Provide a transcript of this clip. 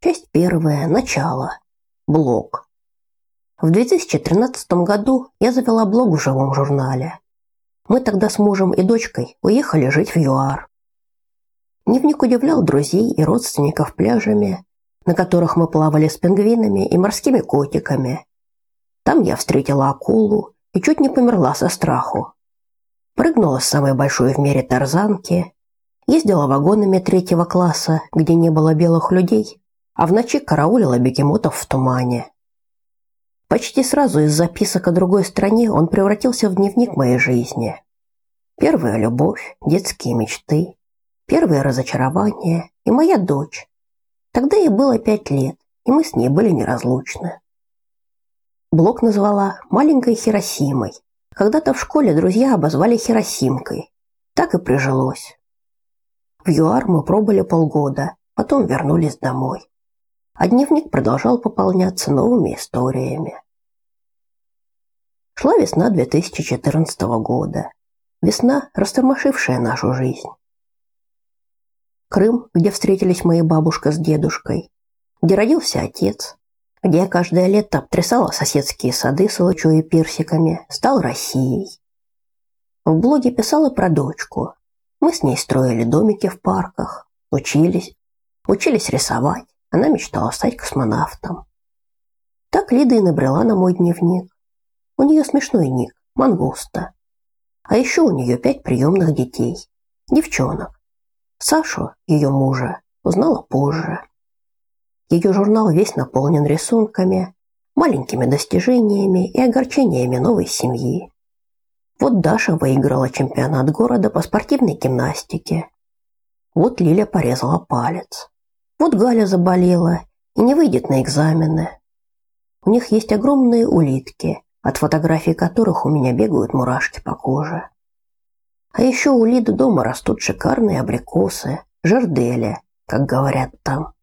Часть первая. Начало. Блог. В 2013 году я завела блог в живом журнале. Мы тогда с мужем и дочкой уехали жить в ЮАР. Дневник удивлял друзей и родственников пляжами, на которых мы плавали с пингвинами и морскими котиками. Там я встретила акулу и чуть не померла со страху. Прыгнула с самой большой в мире тарзанки, ездила вагонами третьего класса, где не было белых людей, а в ночи караулила бегемотов в тумане. Почти сразу из записок о другой стране он превратился в дневник моей жизни. Первая любовь, детские мечты, первые разочарования и моя дочь. Тогда ей было пять лет, и мы с ней были неразлучны. Блок назвала маленькой Хиросимой. Когда-то в школе друзья обозвали Хиросимкой. Так и прижилось. В ЮАР мы пробыли полгода, потом вернулись домой а дневник продолжал пополняться новыми историями. Шла весна 2014 года. Весна, растормошившая нашу жизнь. Крым, где встретились мои бабушка с дедушкой, где родился отец, где я каждое лето обтрясала соседские сады с лучой и персиками, стал Россией. В блоге писала про дочку. Мы с ней строили домики в парках, учились, учились рисовать, она мечтала стать космонавтом. Так Лида и набрела на мой дневник. У нее смешной ник – Мангуста. А еще у нее пять приемных детей. Девчонок. Сашу, ее мужа, узнала позже. Ее журнал весь наполнен рисунками, маленькими достижениями и огорчениями новой семьи. Вот Даша выиграла чемпионат города по спортивной гимнастике. Вот Лиля порезала палец. Вот Галя заболела и не выйдет на экзамены. У них есть огромные улитки, от фотографий которых у меня бегают мурашки по коже. А еще у Лиды дома растут шикарные абрикосы, жердели, как говорят там.